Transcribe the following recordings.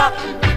stop.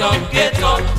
Up, get up,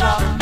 owner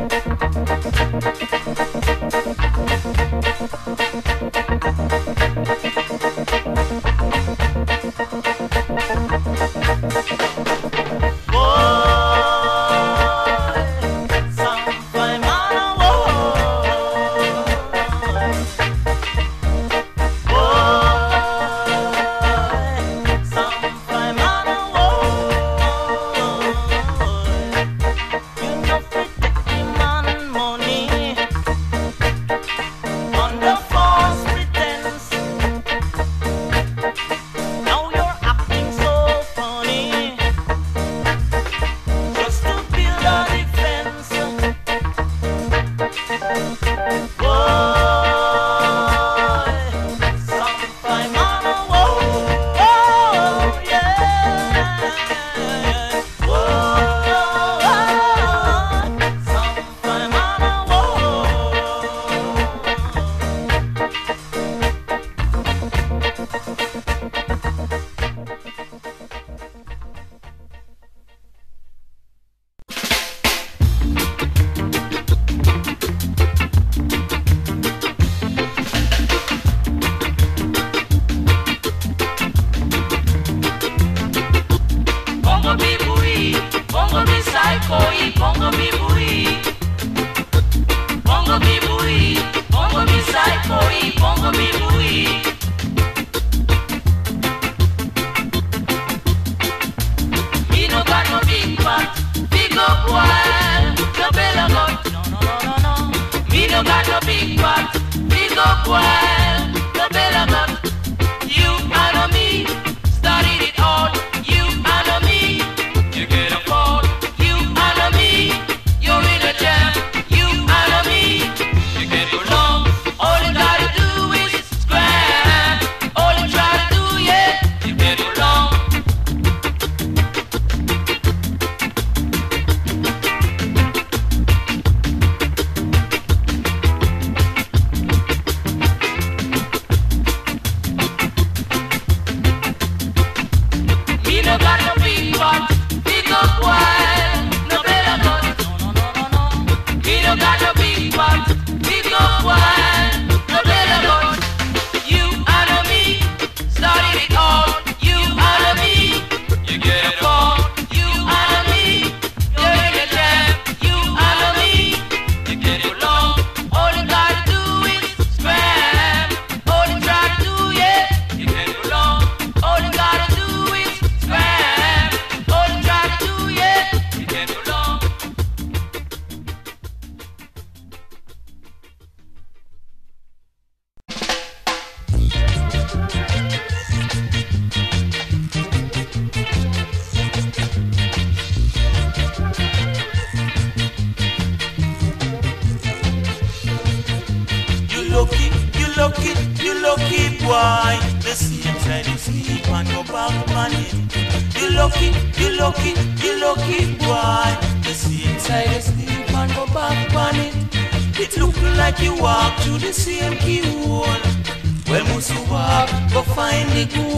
up well,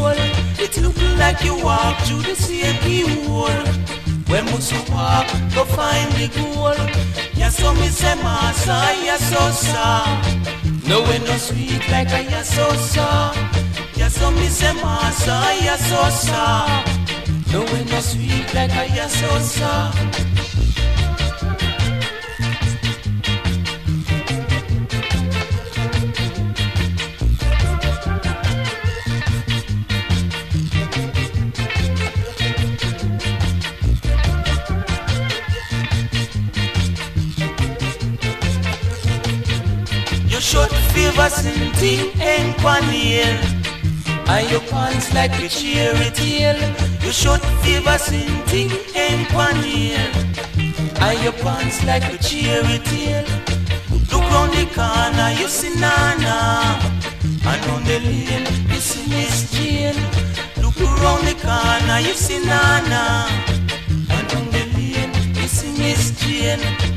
goal. It look like you walk through the same keyhole. Well, must you walk, go find the goal. Ya so me say massa, ya so sa. No way no sweet like a ya so sa. Ya so me say massa, ya so sa. No way no sweet like a ya so sa. Something and panel. And your pants like a cherry tail. You should favor something and panel. And your pants like a cherry tail. Look round the corner, you see Nana. And on the lane, you see Miss Jane. Look around the corner, you see Nana. And on the lane, you see Miss Jane.